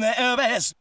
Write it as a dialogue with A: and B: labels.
A: business.